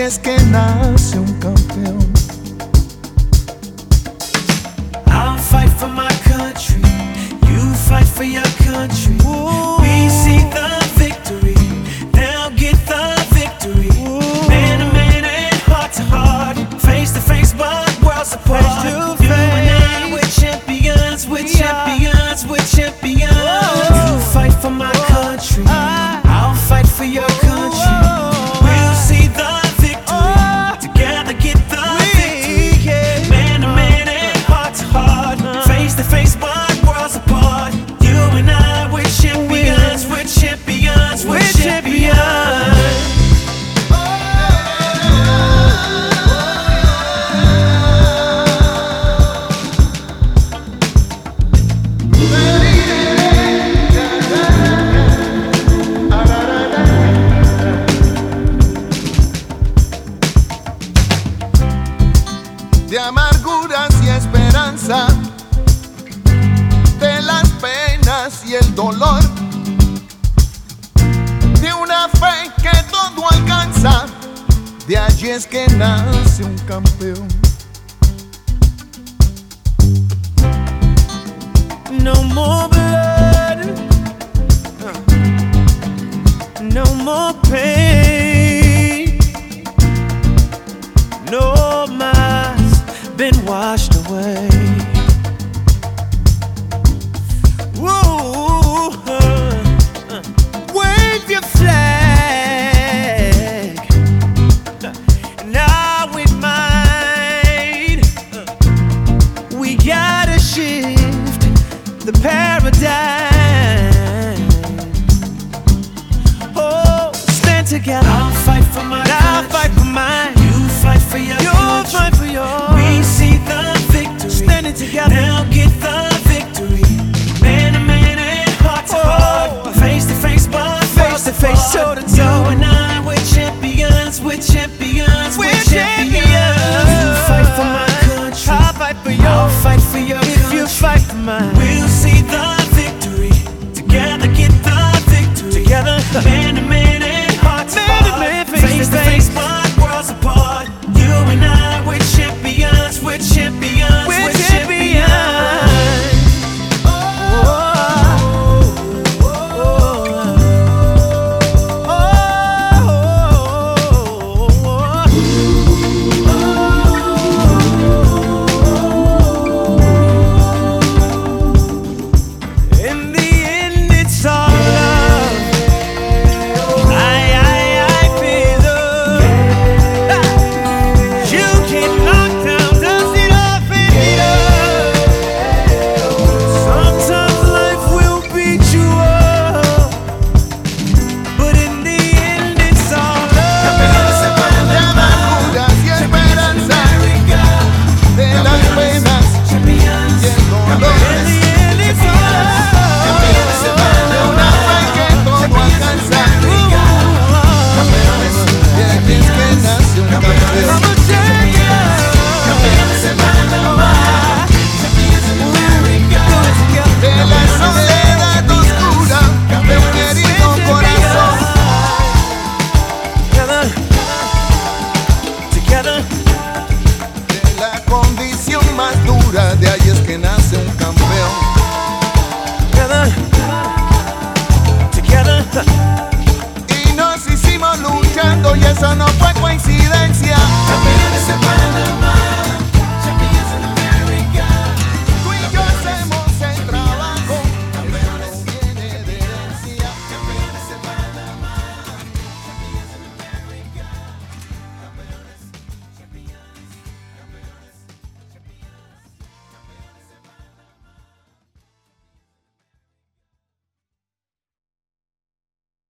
De es que nace un campeón. I'll fight for my country. You fight for your country. We see the victory. They'll get the victory. Man to man and heart to heart. Face to face, but worlds apart. De las penas y el dolor, de una fe que todo alcanza, de allí es que nace un campeón. No more blood. No more pain. together. I'll fight for mine. I'll fight for mine. You fight for your. You fight for yours. We see the victory. Standing together. Now get the victory. Man to man and heart to oh. heart. Face to face, but face to face, shoulder to que nace un campeón. Together, together. Y nos hicimos luchando y eso no